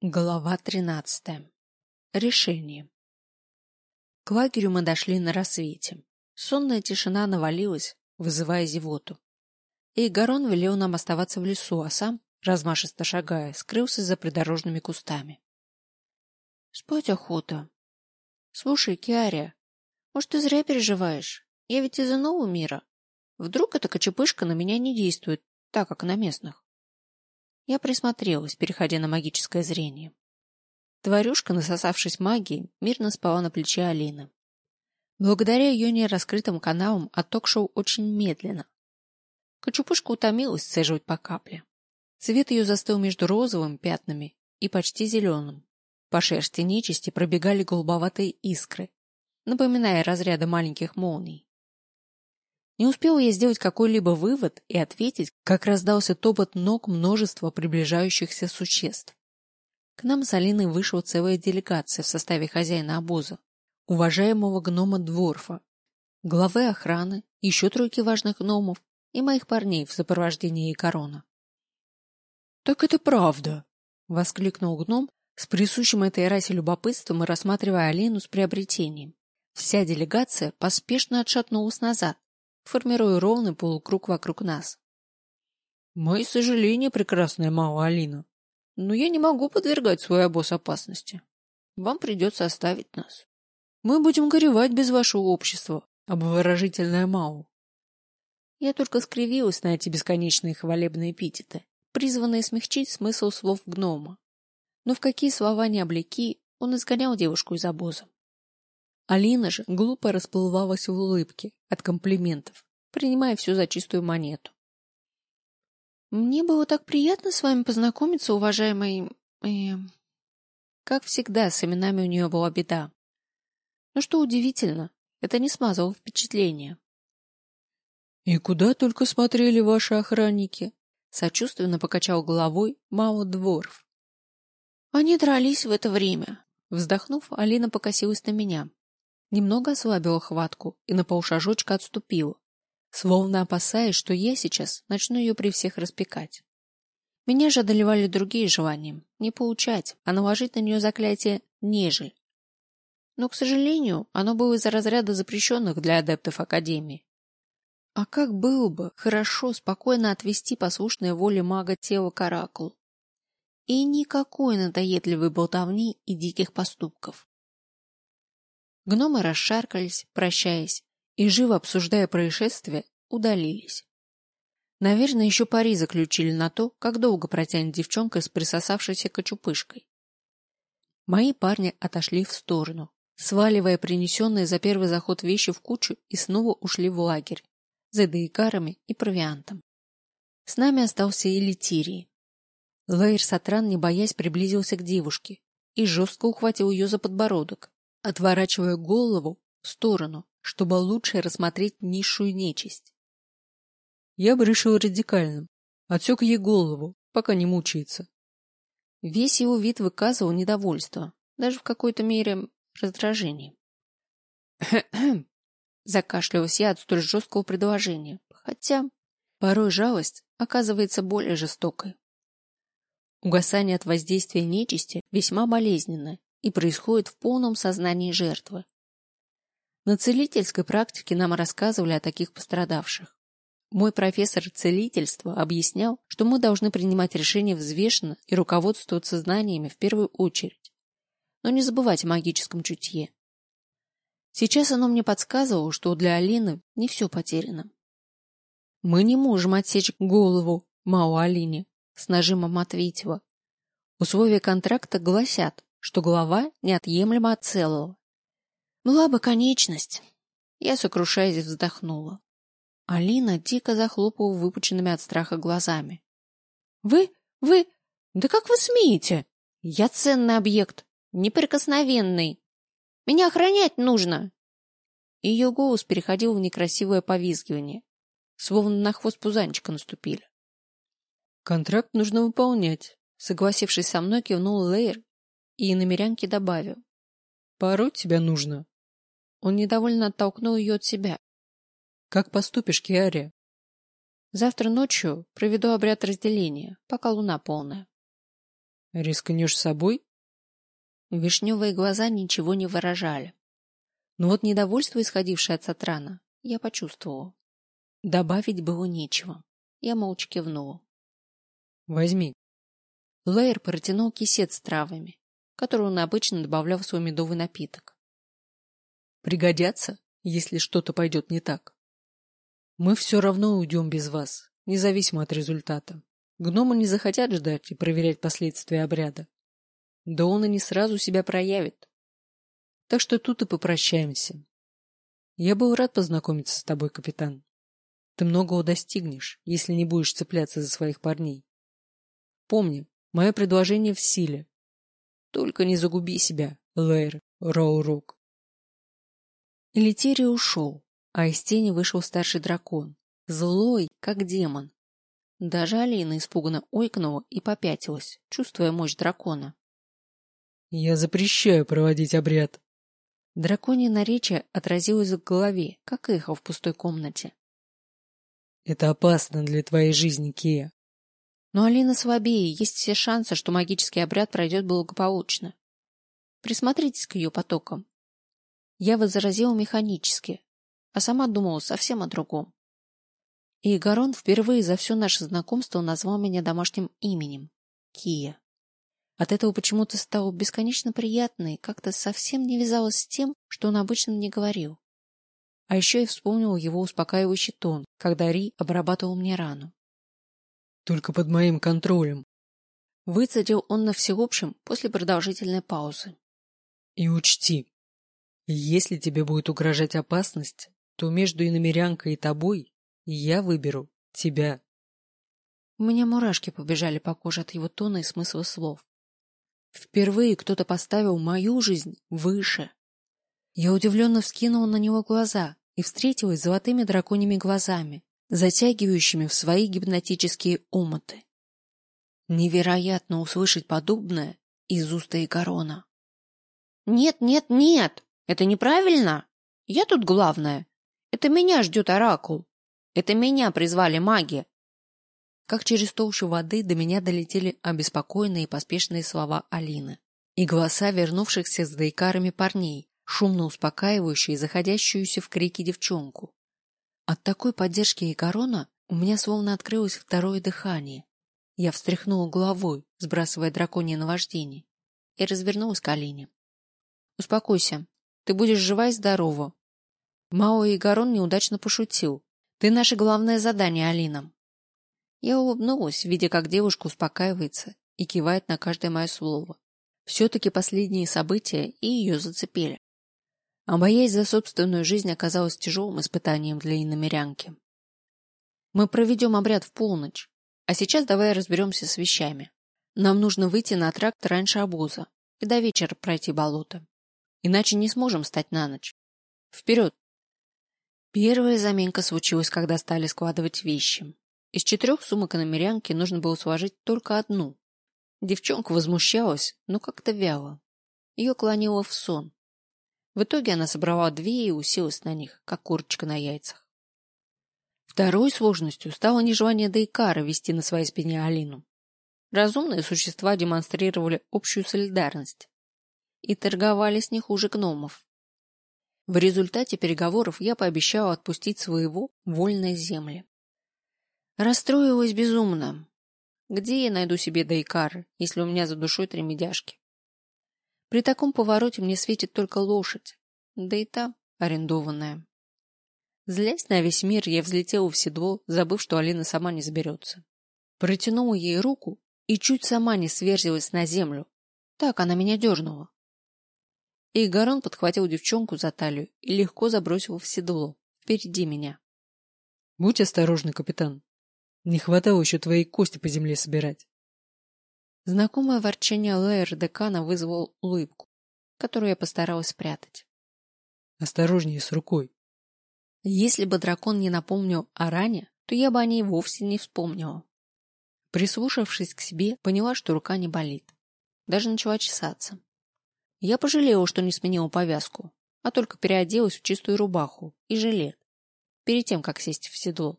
Глава тринадцатая. Решение. К лагерю мы дошли на рассвете. Сонная тишина навалилась, вызывая зевоту. И Гарон велел нам оставаться в лесу, а сам, размашисто шагая, скрылся за придорожными кустами. Спать охота. Слушай, Киария, может, ты зря переживаешь? Я ведь из иного мира. Вдруг эта кочепышка на меня не действует так, как на местных? Я присмотрелась, переходя на магическое зрение. Тварюшка, насосавшись магией, мирно спала на плече Алины. Благодаря ее нераскрытым каналам отток шел очень медленно. Кочупышка утомилась сцеживать по капле. Цвет ее застыл между розовым пятнами и почти зеленым. По шерсти нечисти пробегали голубоватые искры, напоминая разряды маленьких молний. Не успела я сделать какой-либо вывод и ответить, как раздался топот ног множества приближающихся существ. К нам с Алиной вышла целая делегация в составе хозяина обоза, уважаемого гнома Дворфа, главы охраны, еще тройки важных гномов и моих парней в сопровождении корона. Так это правда! — воскликнул гном с присущим этой расе любопытством и рассматривая Алину с приобретением. Вся делегация поспешно отшатнулась назад, формируя ровный полукруг вокруг нас. Мои сожаления, прекрасная мама Алина, но я не могу подвергать свой обоз опасности. Вам придется оставить нас. Мы будем горевать без вашего общества, обворожительная Мау. Я только скривилась на эти бесконечные хвалебные эпитеты, призванные смягчить смысл слов гнома. Но в какие слова не облеки, он изгонял девушку из обоза. Алина же глупо расплывалась в улыбке от комплиментов, принимая все за чистую монету. Мне было так приятно с вами познакомиться, уважаемый... Э... Как всегда, с именами у нее была беда. Но что удивительно, это не смазало впечатление. — И куда только смотрели ваши охранники? — сочувственно покачал головой Мао Дворф. — Они дрались в это время. Вздохнув, Алина покосилась на меня. Немного ослабила хватку и на полшажочка отступила, словно опасаясь, что я сейчас начну ее при всех распекать. Меня же одолевали другие желания — не получать, а наложить на нее заклятие «нежель». Но, к сожалению, оно было из-за разряда запрещенных для адептов Академии. А как было бы хорошо спокойно отвести послушное воле мага тело Каракул. И никакой надоедливой болтовни и диких поступков. Гномы расшаркались, прощаясь, и, живо обсуждая происшествие, удалились. Наверное, еще пари заключили на то, как долго протянет девчонка с присосавшейся кочупышкой. Мои парни отошли в сторону, сваливая принесенные за первый заход вещи в кучу и снова ушли в лагерь, за дейкарами и провиантом. С нами остался и Литирий. Лейр Сатран, не боясь, приблизился к девушке и жестко ухватил ее за подбородок, отворачивая голову в сторону, чтобы лучше рассмотреть низшую нечисть. Я бы решил радикальным. Отсек ей голову, пока не мучается. Весь его вид выказывал недовольство, даже в какой-то мере раздражение. Закашлялась я от столь жесткого предложения, хотя порой жалость оказывается более жестокой. Угасание от воздействия нечисти весьма болезненно и происходит в полном сознании жертвы. На целительской практике нам рассказывали о таких пострадавших. Мой профессор целительства объяснял, что мы должны принимать решения взвешенно и руководствоваться знаниями в первую очередь, но не забывать о магическом чутье. Сейчас оно мне подсказывало, что для Алины не все потеряно. Мы не можем отсечь голову Мао Алине, с нажимом ответила. Условия контракта гласят, что голова неотъемлема от целого. Была бы конечность. Я, сокрушаясь, вздохнула. Алина дико захлопала выпученными от страха глазами. — Вы, вы, да как вы смеете? Я ценный объект, неприкосновенный. Меня охранять нужно. Ее голос переходил в некрасивое повизгивание, словно на хвост пузанчика наступили. — Контракт нужно выполнять, — согласившись со мной, кивнул Лейер и намерянке добавил. — Пороть тебя нужно. Он недовольно оттолкнул ее от себя. — Как поступишь, Киария? — Завтра ночью проведу обряд разделения, пока луна полная. Рискнешь собой? Вишневые глаза ничего не выражали. Но вот недовольство, исходившее от Сатрана, я почувствовала. Добавить было нечего. Я молча кивнула. Возьми. Лейер протянул кисет с травами, который он обычно добавлял в свой медовый напиток. Пригодятся, если что-то пойдет не так. Мы все равно уйдем без вас, независимо от результата. Гномы не захотят ждать и проверять последствия обряда. Да он и не сразу себя проявит. Так что тут и попрощаемся. Я был рад познакомиться с тобой, капитан. Ты многого достигнешь, если не будешь цепляться за своих парней. Помни, мое предложение в силе. Только не загуби себя, Лэйр Роурук. Элитерий ушел, а из тени вышел старший дракон, злой, как демон. Даже Алина испуганно ойкнула и попятилась, чувствуя мощь дракона. — Я запрещаю проводить обряд. Драконье наречие отразилось в голове, как эхо в пустой комнате. — Это опасно для твоей жизни, Кия. Но Алина слабее, есть все шансы, что магический обряд пройдет благополучно. Присмотритесь к ее потокам. Я возразила механически, а сама думала совсем о другом. И Гарон впервые за все наше знакомство назвал меня домашним именем — Кия. От этого почему-то стало бесконечно приятно и как-то совсем не вязалось с тем, что он обычно мне говорил. А еще я вспомнила его успокаивающий тон, когда Ри обрабатывал мне рану. «Только под моим контролем», — выцедил он на всеобщем после продолжительной паузы. «И учти, если тебе будет угрожать опасность, то между иномерянкой и тобой я выберу тебя. У меня мурашки побежали по коже от его тона и смысла слов. Впервые кто-то поставил мою жизнь выше. Я удивленно вскинула на него глаза и встретилась с золотыми драконьими глазами, затягивающими в свои гипнотические омуты. Невероятно услышать подобное из уст Игорона. «Нет, нет, нет! Это неправильно! Я тут главная! Это меня ждет оракул! Это меня призвали маги. Как через толщу воды до меня долетели обеспокоенные и поспешные слова Алины и голоса вернувшихся с дейкарами парней, шумно успокаивающие заходящуюся в крики девчонку. От такой поддержки Игорона у меня словно открылось второе дыхание. Я встряхнула головой, сбрасывая драконье наваждение, и развернулась к Алине. — Успокойся. Ты будешь жива и здорова. Мао Игорон неудачно пошутил, ты наше главное задание, Алина. Я улыбнулась, видя, как девушка успокаивается и кивает на каждое мое слово. Все-таки последние события и ее зацепили. А боязнь за собственную жизнь оказалась тяжелым испытанием для иномерянки. Мы проведем обряд в полночь, а сейчас давай разберемся с вещами. Нам нужно выйти на тракт раньше обоза и до вечера пройти болото. Иначе не сможем стать на ночь. Вперед! Первая заминка случилась, когда стали складывать вещи. Из четырех сумок на нужно было сложить только одну. Девчонка возмущалась, но как-то вяло. Ее клонило в сон. В итоге она собрала две и уселась на них, как курочка на яйцах. Второй сложностью стало нежелание Дейкара вести на своей спине Алину. Разумные существа демонстрировали общую солидарность и торговались не хуже гномов. В результате переговоров я пообещала отпустить своего вольной земли. Расстроилась безумно. Где я найду себе Дайкар, если у меня за душой три медяшки? При таком повороте мне светит только лошадь, да и та арендованная. Злясь на весь мир, я взлетела в седло, забыв, что Алина сама не заберется. Протянула ей руку и чуть сама не сверзилась на землю. Так она меня дернула. И Гарон подхватил девчонку за талию и легко забросил в седло, впереди меня. — Будь осторожный, капитан. Не хватало еще твои кости по земле собирать. Знакомое ворчание Лэйр Декана вызвало улыбку, которую я постаралась спрятать. — Осторожнее с рукой. Если бы дракон не напомнил о ране, то я бы о ней вовсе не вспомнила. Прислушавшись к себе, поняла, что рука не болит. Даже начала чесаться. Я пожалела, что не сменила повязку, а только переоделась в чистую рубаху и жилет, перед тем, как сесть в седло.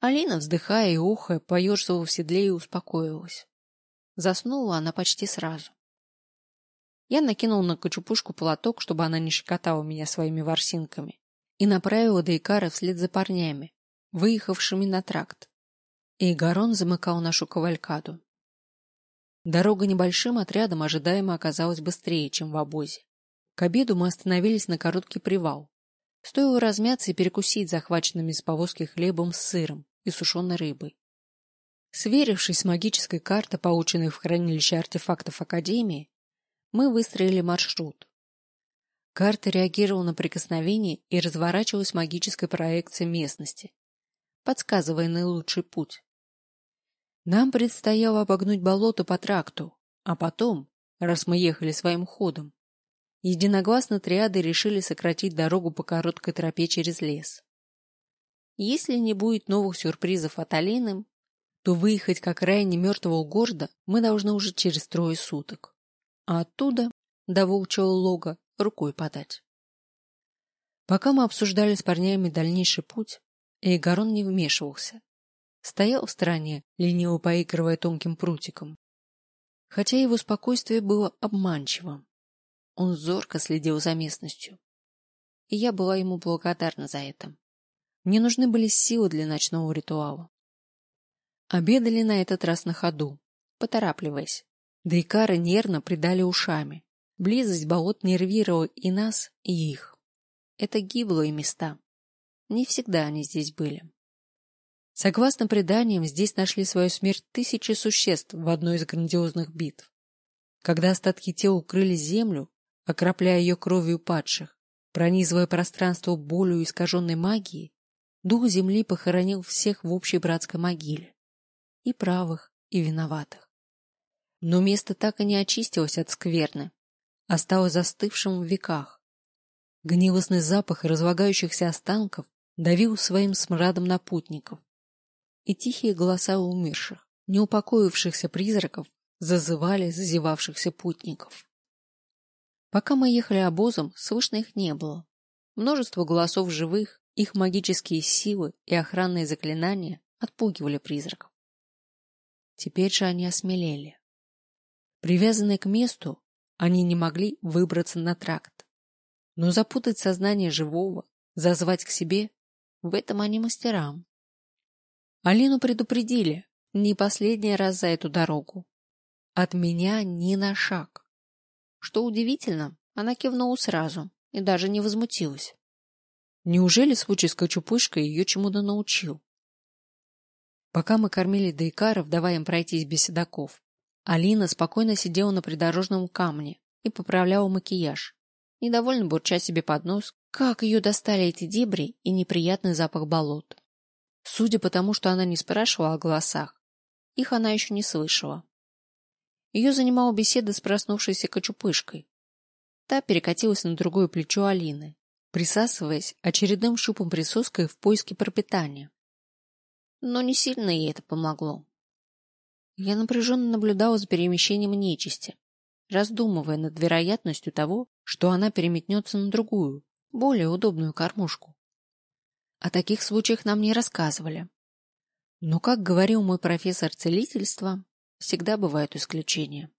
Алина, вздыхая и ухая, поерзала в седле и успокоилась. Заснула она почти сразу. Я накинул на кочупушку платок, чтобы она не щекотала меня своими ворсинками, и направила Дейкара вслед за парнями, выехавшими на тракт. И Гарон замыкал нашу кавалькаду. Дорога небольшим отрядом ожидаемо оказалась быстрее, чем в обозе. К обеду мы остановились на короткий привал. Стоило размяться и перекусить захваченными из повозки хлебом с сыром и сушеной рыбой. Сверившись с магической картой, полученной в хранилище артефактов Академии, мы выстроили маршрут. Карта реагировала на прикосновение и разворачивалась магической проекцией местности, подсказывая наилучший путь. Нам предстояло обогнуть болото по тракту, а потом, раз мы ехали своим ходом, единогласно триады решили сократить дорогу по короткой тропе через лес. Если не будет новых сюрпризов от Алины, то выехать к окраине мертвого города мы должны уже через трое суток. А оттуда, до волчьего лога, рукой подать. Пока мы обсуждали с парнями дальнейший путь, Эйгарон не вмешивался. Стоял в стороне, лениво поигрывая тонким прутиком. Хотя его спокойствие было обманчивым. Он зорко следил за местностью. И я была ему благодарна за это. Мне нужны были силы для ночного ритуала. Обедали на этот раз на ходу, поторапливаясь. Да и кары нервно придали ушами. Близость болот нервировала и нас, и их. Это гиблые места. Не всегда они здесь были. Согласно преданиям, здесь нашли свою смерть тысячи существ в одной из грандиозных битв. Когда остатки тел укрыли землю, окропляя ее кровью падших, пронизывая пространство болью искаженной магии, дух земли похоронил всех в общей братской могиле и правых, и виноватых. Но место так и не очистилось от скверны, осталось застывшим в веках. Гнилостный запах разлагающихся останков давил своим смрадом на путников. И тихие голоса умерших, неупокоившихся призраков, зазывали зазевавшихся путников. Пока мы ехали обозом, слышно их не было. Множество голосов живых, их магические силы и охранные заклинания отпугивали призраков. Теперь же они осмелели. Привязанные к месту, они не могли выбраться на тракт. Но запутать сознание живого, зазвать к себе — в этом они мастера. Алину предупредили, не последний раз за эту дорогу. От меня ни на шаг. Что удивительно, она кивнула сразу и даже не возмутилась. Неужели случай с Кочупышкой ее чему-то научил? Пока мы кормили дейкаров, давая им пройтись без седаков, Алина спокойно сидела на придорожном камне и поправляла макияж, недовольно бурча себе под нос, как ее достали эти дебри и неприятный запах болот. Судя по тому, что она не спрашивала о голосах, их она еще не слышала. Ее занимала беседа с проснувшейся кочупышкой. Та перекатилась на другое плечо Алины, присасываясь очередным щупом присоской в поиске пропитания но не сильно ей это помогло. Я напряженно наблюдала за перемещением нечисти, раздумывая над вероятностью того, что она переметнется на другую, более удобную кормушку. О таких случаях нам не рассказывали. Но, как говорил мой профессор целительства, всегда бывают исключения.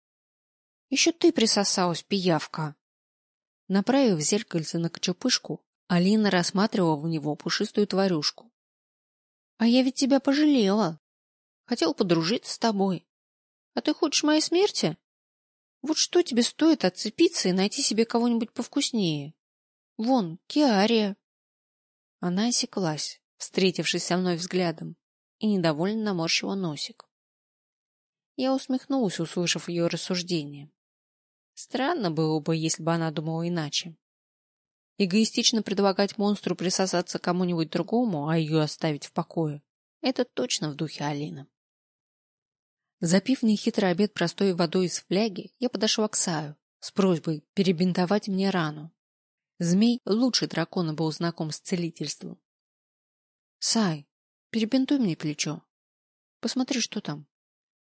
Еще ты присосалась, пиявка. Направив зеркальце на кочепышку, Алина рассматривала в него пушистую тварюшку, а я ведь тебя пожалела. Хотел подружиться с тобой. А ты хочешь моей смерти? Вот что тебе стоит отцепиться и найти себе кого-нибудь повкуснее? Вон, Киария. Она осеклась, встретившись со мной взглядом, и недовольно наморщила носик. Я усмехнулась, услышав ее рассуждение. Странно было бы, если бы она думала иначе. Эгоистично предлагать монстру присосаться кому-нибудь другому, а ее оставить в покое — это точно в духе Алины. Запив нехитрый обед простой водой из фляги, я подошла к Саю с просьбой перебинтовать мне рану. Змей лучше дракона был знаком с целительством. — Сай, перебинтуй мне плечо. Посмотри, что там.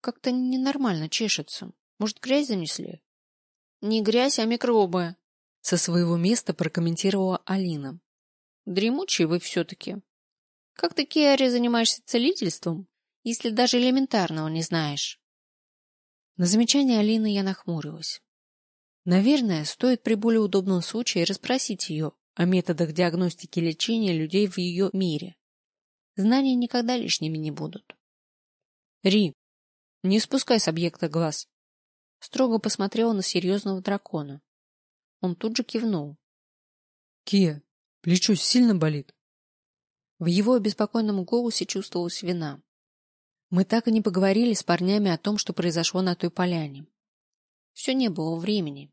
Как-то ненормально чешется. Может, грязь занесли? — Не грязь, а микробы, со своего места прокомментировала Алина. Дремучий вы все-таки. Как ты, Киари, занимаешься целительством, если даже элементарного не знаешь? На замечание Алины я нахмурилась. Наверное, стоит при более удобном случае расспросить ее о методах диагностики и лечения людей в ее мире. Знания никогда лишними не будут. Ри, не спускай с объекта глаз. Строго посмотрела на серьезного дракона. Он тут же кивнул. Кия, плечо сильно болит? В его обеспокоенном голосе чувствовалась вина. Мы так и не поговорили с парнями о том, что произошло на той поляне. Все не было времени.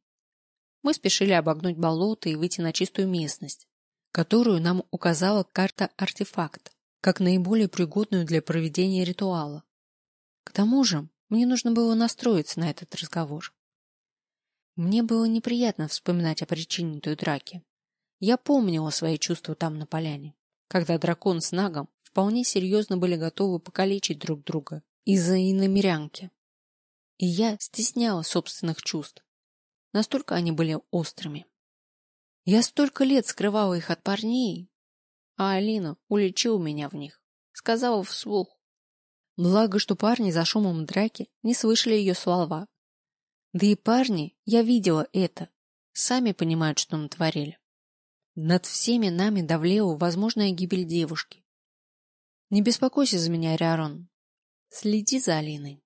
Мы спешили обогнуть болото и выйти на чистую местность, которую нам указала карта-артефакт, как наиболее пригодную для проведения ритуала. К тому же, мне нужно было настроиться на этот разговор. Мне было неприятно вспоминать о причине той драки. Я помнила свои чувства там на поляне, когда дракон с нагом вполне серьезно были готовы покалечить друг друга из-за иномерянки. И я стесняла собственных чувств. Настолько они были острыми. Я столько лет скрывала их от парней, а Алина уличила меня в них, сказала вслух. Благо, что парни за шумом драки не слышали ее слова. Да и парни, я видела это, сами понимают, что натворили. Над всеми нами давлела возможная гибель девушки. Не беспокойся за меня, Риарон. Следи за Алиной.